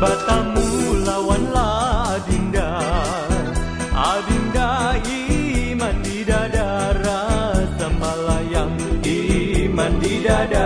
tamu lawanlah Adinda Adinda iman di dada rasa malayang Iman di dada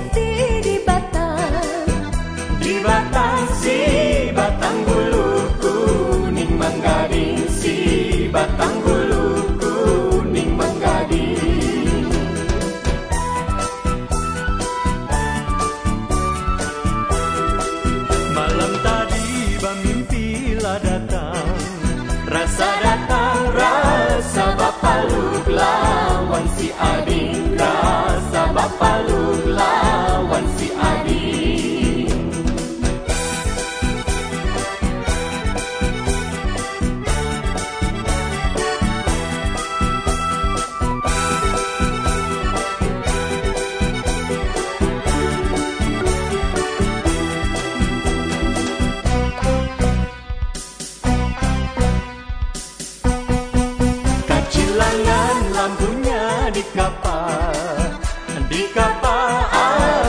batiti di batang. Di batang si bulu kuning menggading Si batang bulu kuning menggading. Malam tadi mimpilah datang. Rasa datang rasa bapaluk lawan si lawan di kata